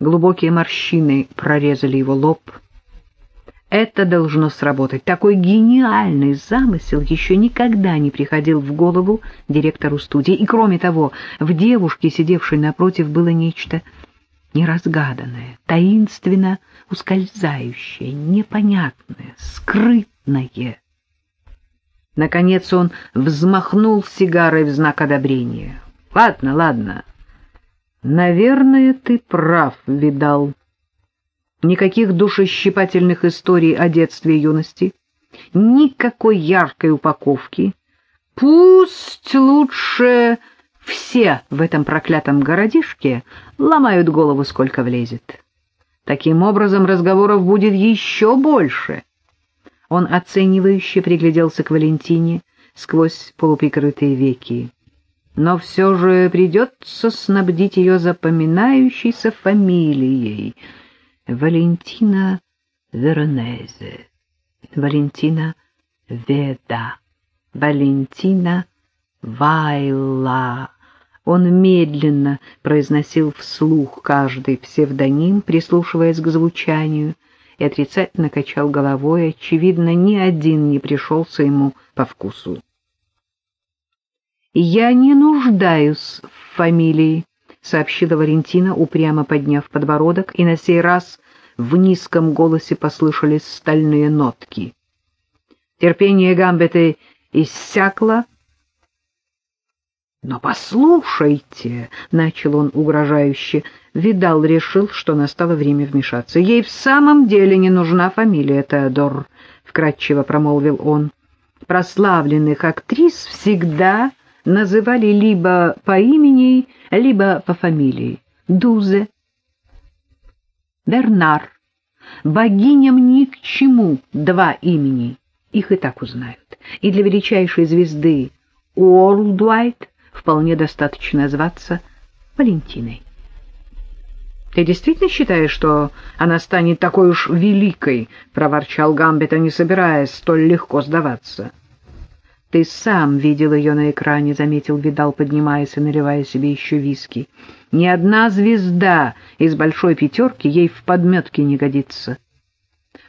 Глубокие морщины прорезали его лоб. Это должно сработать. Такой гениальный замысел еще никогда не приходил в голову директору студии. И кроме того, в девушке, сидевшей напротив, было нечто неразгаданное, таинственно ускользающее, непонятное, скрытное. Наконец он взмахнул сигарой в знак одобрения. — Ладно, ладно. Наверное, ты прав, видал. Никаких душещипательных историй о детстве и юности, никакой яркой упаковки. Пусть лучше все в этом проклятом городишке ломают голову, сколько влезет. Таким образом, разговоров будет еще больше. Он оценивающе пригляделся к Валентине сквозь полуприкрытые веки. Но все же придется снабдить ее запоминающейся фамилией. Валентина Веронезе, Валентина Веда, Валентина Вайла. Он медленно произносил вслух каждый псевдоним, прислушиваясь к звучанию, и отрицательно качал головой. Очевидно, ни один не пришелся ему по вкусу. «Я не нуждаюсь в фамилии», — сообщила Валентина, упрямо подняв подбородок, и на сей раз в низком голосе послышались стальные нотки. Терпение Гамбета иссякло, «Но послушайте», — начал он угрожающе, — Видал решил, что настало время вмешаться. «Ей в самом деле не нужна фамилия Теодор», — вкратчиво промолвил он. «Прославленных актрис всегда называли либо по имени, либо по фамилии. Дузе, Бернар. Богиням ни к чему два имени, их и так узнают. И для величайшей звезды Уорлдвайт вполне достаточно зваться Валентиной. «Ты действительно считаешь, что она станет такой уж великой?» — проворчал Гамбета, не собираясь столь легко сдаваться. «Ты сам видел ее на экране», — заметил Видал, поднимаясь и наливая себе еще виски. «Ни одна звезда из большой пятерки ей в подметке не годится».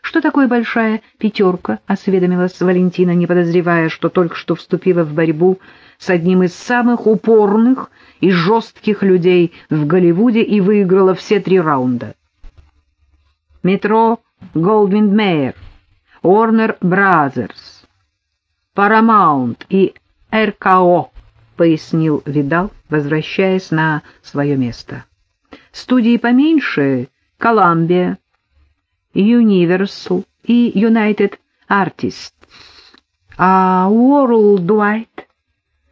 «Что такое большая пятерка?» — осведомилась Валентина, не подозревая, что только что вступила в борьбу с одним из самых упорных и жестких людей в Голливуде и выиграла все три раунда. Метро Голдвин Мейер, Warner Brothers, Paramount и РКО, пояснил Видал, возвращаясь на свое место. Студии поменьше — Columbia, Universal и United Artists, а Worldwide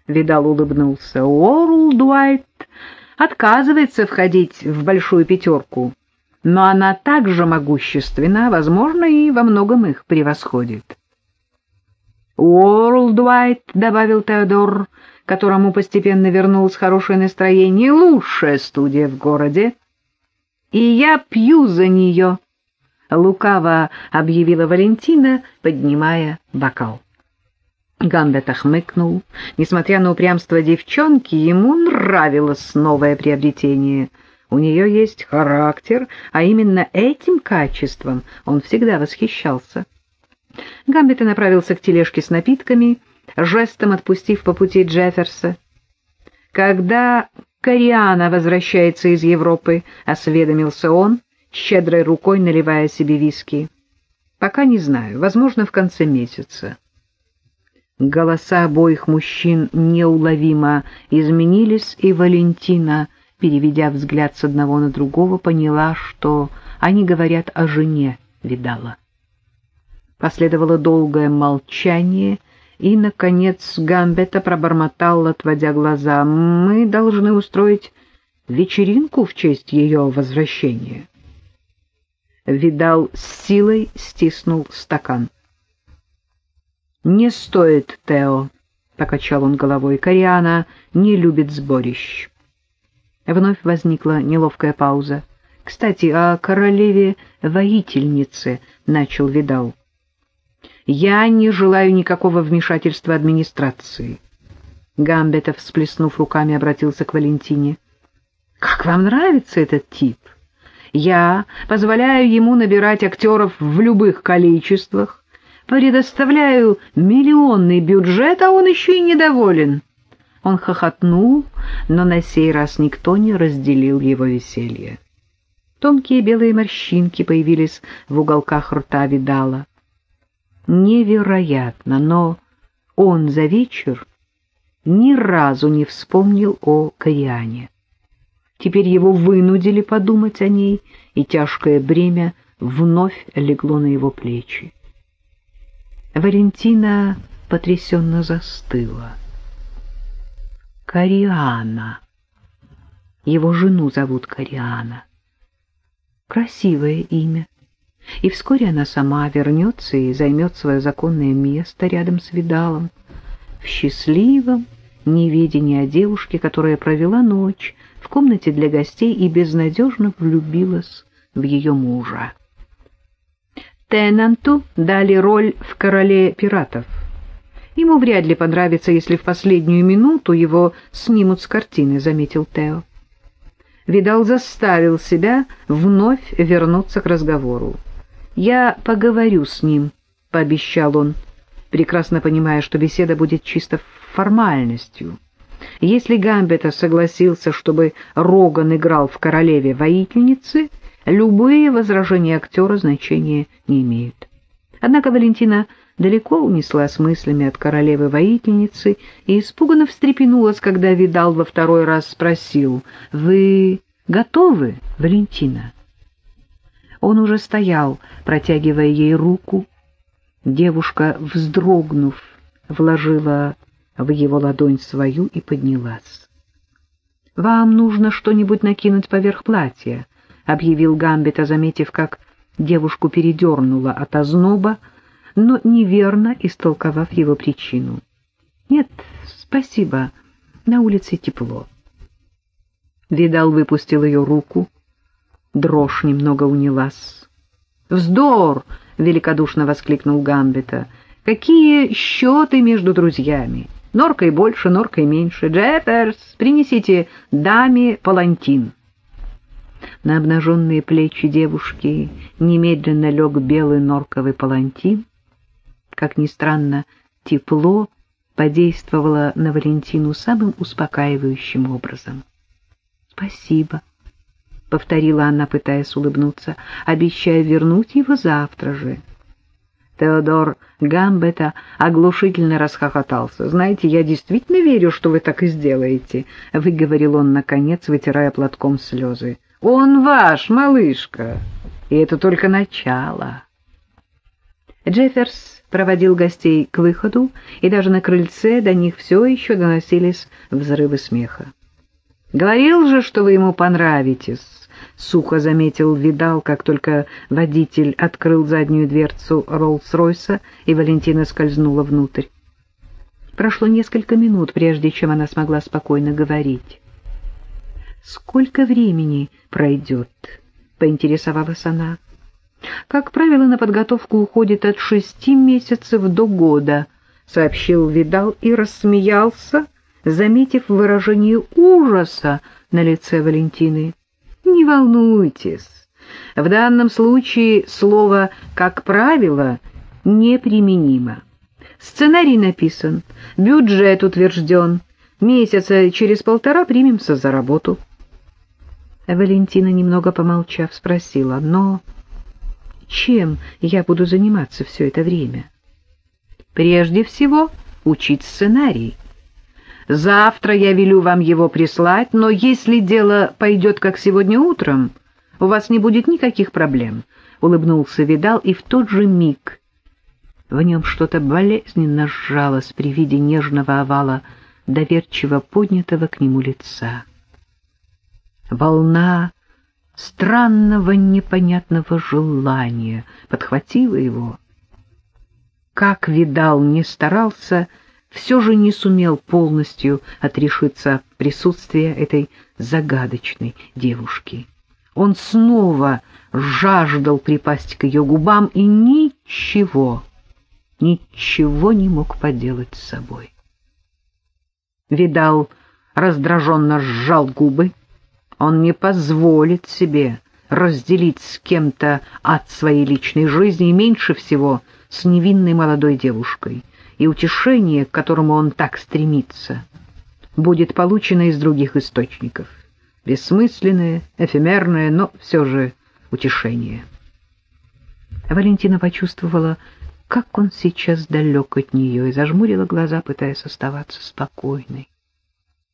Видал улыбнулся. Уорл Дуайт отказывается входить в большую пятерку, но она также могущественна, возможно, и во многом их превосходит. Уорл Дуайт, — добавил Теодор, которому постепенно вернулось хорошее настроение, — лучшая студия в городе. И я пью за нее, — лукаво объявила Валентина, поднимая бокал. Гамбет охмыкнул. Несмотря на упрямство девчонки, ему нравилось новое приобретение. У нее есть характер, а именно этим качеством он всегда восхищался. Гамбет направился к тележке с напитками, жестом отпустив по пути Джефферса. «Когда Кориана возвращается из Европы», — осведомился он, щедрой рукой наливая себе виски. «Пока не знаю, возможно, в конце месяца». Голоса обоих мужчин неуловимо изменились, и Валентина, переведя взгляд с одного на другого, поняла, что они говорят о жене Видала. Последовало долгое молчание, и, наконец, Гамбета пробормотал, отводя глаза, «Мы должны устроить вечеринку в честь ее возвращения». Видал с силой стиснул стакан. «Не стоит, Тео», — покачал он головой. «Кориана не любит сборищ». Вновь возникла неловкая пауза. «Кстати, о королеве-воительнице», — начал Видал. «Я не желаю никакого вмешательства администрации». Гамбетов, всплеснув руками, обратился к Валентине. «Как вам нравится этот тип? Я позволяю ему набирать актеров в любых количествах, предоставляю миллионный бюджет, а он еще и недоволен. Он хохотнул, но на сей раз никто не разделил его веселье. Тонкие белые морщинки появились в уголках рта Видала. Невероятно, но он за вечер ни разу не вспомнил о Кориане. Теперь его вынудили подумать о ней, и тяжкое бремя вновь легло на его плечи. Валентина потрясенно застыла. Кориана. Его жену зовут Кориана. Красивое имя. И вскоре она сама вернется и займет свое законное место рядом с Видалом в счастливом неведении о девушке, которая провела ночь в комнате для гостей и безнадежно влюбилась в ее мужа. Теннанту дали роль в «Короле пиратов». Ему вряд ли понравится, если в последнюю минуту его снимут с картины, — заметил Тео. Видал заставил себя вновь вернуться к разговору. «Я поговорю с ним», — пообещал он, прекрасно понимая, что беседа будет чисто формальностью. Если Гамбета согласился, чтобы Роган играл в «Королеве-воительнице», любые возражения актера значения не имеют. Однако Валентина далеко унеслась мыслями от королевы-воительницы и испуганно встрепенулась, когда Видал во второй раз спросил, «Вы готовы, Валентина?» Он уже стоял, протягивая ей руку. Девушка, вздрогнув, вложила в его ладонь свою и поднялась. «Вам нужно что-нибудь накинуть поверх платья», — объявил Гамбита, заметив, как девушку передернула от озноба, но неверно истолковав его причину. «Нет, спасибо, на улице тепло». Видал выпустил ее руку, дрожь немного унялась. «Вздор!» — великодушно воскликнул Гамбита. «Какие счеты между друзьями? Норкой больше, норкой меньше. Джефферс, принесите даме палантин». На обнаженные плечи девушки немедленно лег белый норковый палантин. Как ни странно, тепло подействовало на Валентину самым успокаивающим образом. «Спасибо», — повторила она, пытаясь улыбнуться, обещая вернуть его завтра же. Теодор Гамбета оглушительно расхохотался. «Знаете, я действительно верю, что вы так и сделаете», — выговорил он, наконец, вытирая платком слезы. «Он ваш, малышка, и это только начало». Джефферс проводил гостей к выходу, и даже на крыльце до них все еще доносились взрывы смеха. «Говорил же, что вы ему понравитесь», — сухо заметил Видал, как только водитель открыл заднюю дверцу Роллс-Ройса, и Валентина скользнула внутрь. Прошло несколько минут, прежде чем она смогла спокойно говорить. «Сколько времени пройдет?» — поинтересовалась она. «Как правило, на подготовку уходит от шести месяцев до года», — сообщил Видал и рассмеялся, заметив выражение ужаса на лице Валентины. «Не волнуйтесь, в данном случае слово «как правило» неприменимо. Сценарий написан, бюджет утвержден, месяца через полтора примемся за работу». Валентина, немного помолчав, спросила, «Но чем я буду заниматься все это время?» «Прежде всего, учить сценарий». Завтра я велю вам его прислать, но если дело пойдет, как сегодня утром, у вас не будет никаких проблем», — улыбнулся Видал, и в тот же миг в нем что-то болезненно сжалось при виде нежного овала, доверчиво поднятого к нему лица. Волна странного непонятного желания подхватила его. Как Видал не старался, — все же не сумел полностью отрешиться от присутствия этой загадочной девушки. Он снова жаждал припасть к ее губам и ничего, ничего не мог поделать с собой. Видал раздраженно сжал губы. Он не позволит себе разделить с кем-то от своей личной жизни, и меньше всего с невинной молодой девушкой, и утешение, к которому он так стремится, будет получено из других источников. Бессмысленное, эфемерное, но все же утешение. Валентина почувствовала, как он сейчас далек от нее, и зажмурила глаза, пытаясь оставаться спокойной.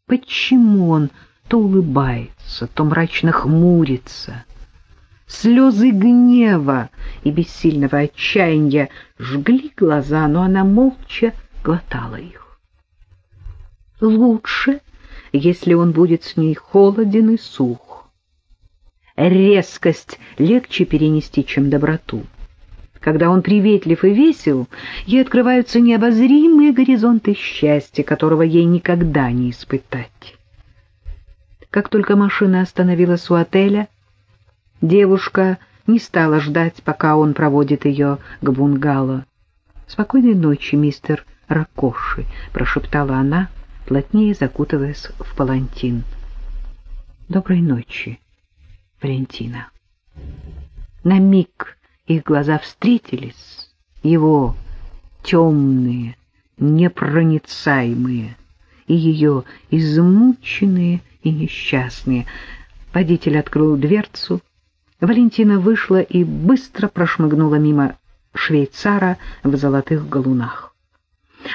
Почему он то улыбается, то мрачно хмурится? Слезы гнева и бессильного отчаяния жгли глаза, но она молча глотала их. Лучше, если он будет с ней холоден и сух. Резкость легче перенести, чем доброту. Когда он приветлив и весел, ей открываются необозримые горизонты счастья, которого ей никогда не испытать. Как только машина остановилась у отеля, Девушка не стала ждать, пока он проводит ее к бунгало. «Спокойной ночи, мистер Ракоши», — прошептала она, плотнее закутываясь в палантин. «Доброй ночи, Валентина». На миг их глаза встретились, его темные, непроницаемые, и ее измученные и несчастные. Водитель открыл дверцу, Валентина вышла и быстро прошмыгнула мимо швейцара в золотых галунах.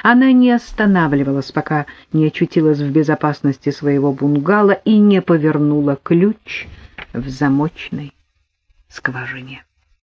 Она не останавливалась, пока не очутилась в безопасности своего бунгало и не повернула ключ в замочной скважине.